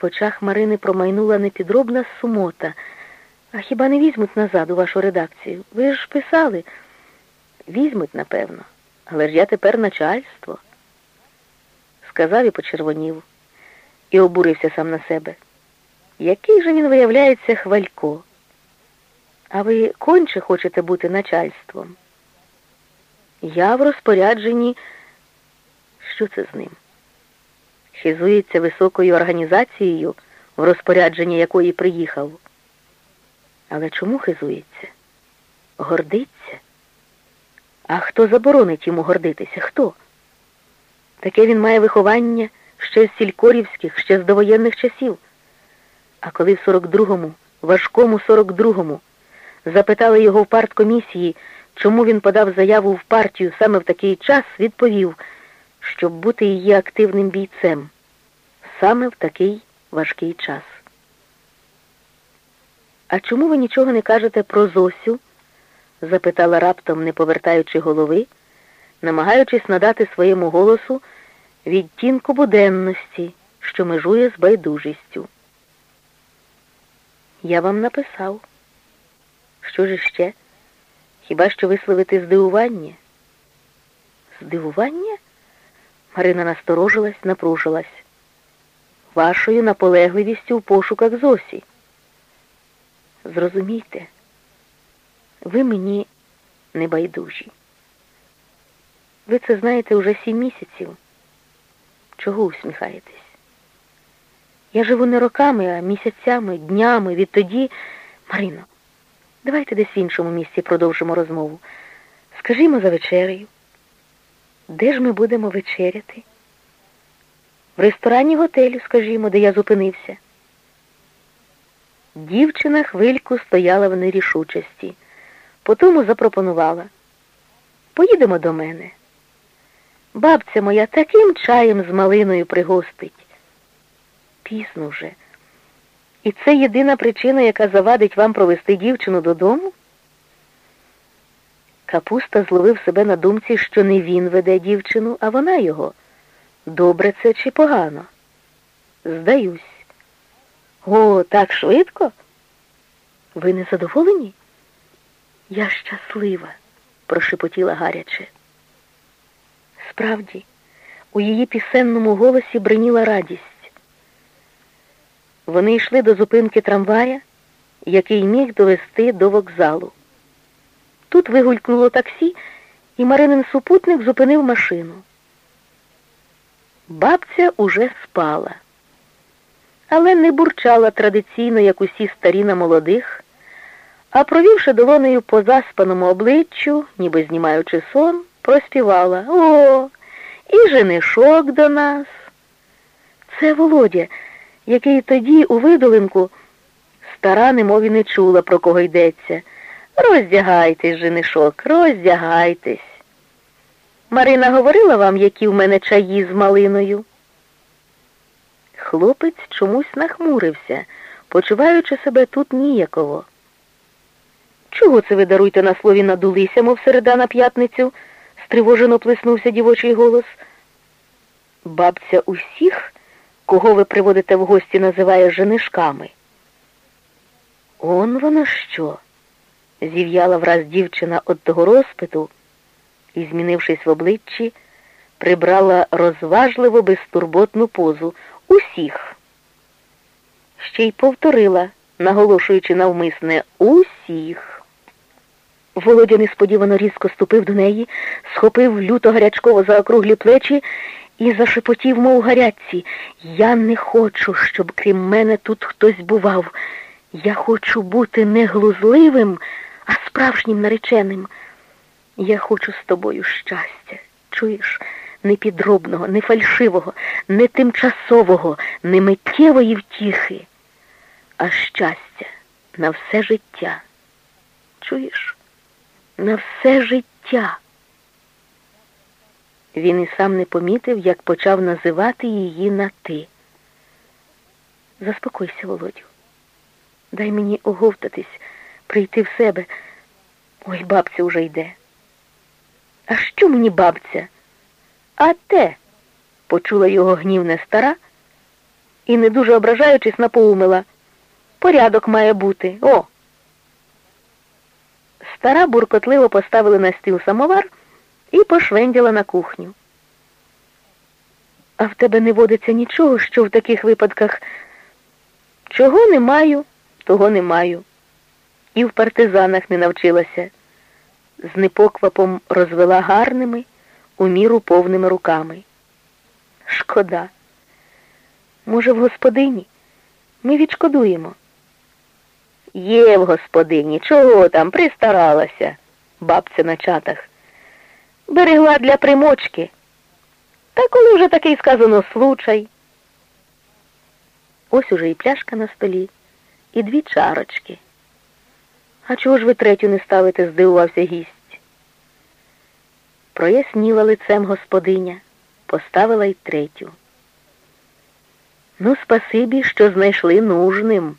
В очах Марини промайнула непідробна сумота. А хіба не візьмуть назад у вашу редакцію? Ви ж писали. Візьмуть, напевно, але ж я тепер начальство. Сказав і почервонів, і обурився сам на себе. Який же він виявляється хвалько? А ви конче хочете бути начальством? Я в розпорядженні. Що це з ним? Хизується високою організацією, в розпорядженні якої приїхав. Але чому хизується? Гордиться? А хто заборонить йому гордитися? Хто? Таке він має виховання ще з сількорівських, ще з довоєнних часів. А коли в 42-му, важкому 42-му, запитали його в парткомісії, чому він подав заяву в партію саме в такий час, відповів, щоб бути її активним бійцем саме в такий важкий час. А чому ви нічого не кажете про Зосю? запитала раптом, не повертаючи голови, намагаючись надати своєму голосу відтінку буденності, що межує з байдужістю. Я вам написав. Що ж іще? Хіба що висловити здивування? Здивування? Марина насторожилась, напружилась. Вашою наполегливістю в пошуках Зосі. Зрозумійте, ви мені не байдужі. Ви це знаєте уже сім місяців. Чого усміхаєтесь? Я живу не роками, а місяцями, днями, відтоді. Марино, давайте десь в іншому місці продовжимо розмову. Скажімо за вечерею. Де ж ми будемо вечеряти? В ресторані готелю, скажімо, де я зупинився. Дівчина хвильку стояла в нерішучості, потому запропонувала. Поїдемо до мене. Бабця моя таким чаєм з малиною пригостить. Пізно вже. І це єдина причина, яка завадить вам провести дівчину додому? Капуста зловив себе на думці, що не він веде дівчину, а вона його. Добре це чи погано? Здаюсь. О, так швидко? Ви не задоволені? Я щаслива, прошепотіла гаряче. Справді, у її пісенному голосі бриніла радість. Вони йшли до зупинки трамвая, який міг довести до вокзалу. Тут вигулькнуло таксі, і Маринин супутник зупинив машину. Бабця уже спала, але не бурчала традиційно, як усі старі на молодих, а провівши долонею по заспаному обличчю, ніби знімаючи сон, проспівала О, і женишок до нас. Це Володя, який тоді у видолинку стара немові не чула, про кого йдеться. Роздягайтесь, женишок, роздягайтесь. Марина говорила вам, які в мене чаї з малиною. Хлопець чомусь нахмурився, почуваючи себе тут ніяково. Чого це ви даруйте на слові надулися, мов середа на п'ятницю? стривожено плеснувся дівочий голос. Бабця усіх, кого ви приводите в гості, називає женишками. Он воно що? Зів'яла враз дівчина от того розпиту і, змінившись в обличчі, прибрала розважливо безтурботну позу усіх. Ще й повторила, наголошуючи навмисне усіх. Володя несподівано різко ступив до неї, схопив люто гарячково за округлі плечі і зашепотів, мов гарячці. Я не хочу, щоб крім мене тут хтось бував. Я хочу бути не глузливим, а справжнім нареченим. Я хочу з тобою щастя. Чуєш? Не підробного, не фальшивого, не тимчасового, не миттєвої втіхи, а щастя на все життя. Чуєш? На все життя. Він і сам не помітив, як почав називати її на ти. Заспокойся, Володю. Дай мені оговтатись, прийти в себе. Ой, бабця уже йде. А що мені бабця? А те, почула його гнівне стара і, не дуже ображаючись, напоумила. Порядок має бути. О! Стара буркотливо поставила на стіл самовар і пошвенділа на кухню. А в тебе не водиться нічого, що в таких випадках чого не маю, того не маю. І в партизанах не навчилася. З непоквапом розвела гарними, у міру повними руками. Шкода. Може, в господині? Ми відшкодуємо. Є в господині, чого там, пристаралася, бабця на чатах. Берегла для примочки. Та коли вже такий сказано случай. Ось уже і пляшка на столі, і дві чарочки. А чого ж ви третю не ставите? здивувався гість. Проясніла лицем господиня, поставила й третю. Ну, спасибі, що знайшли нужним.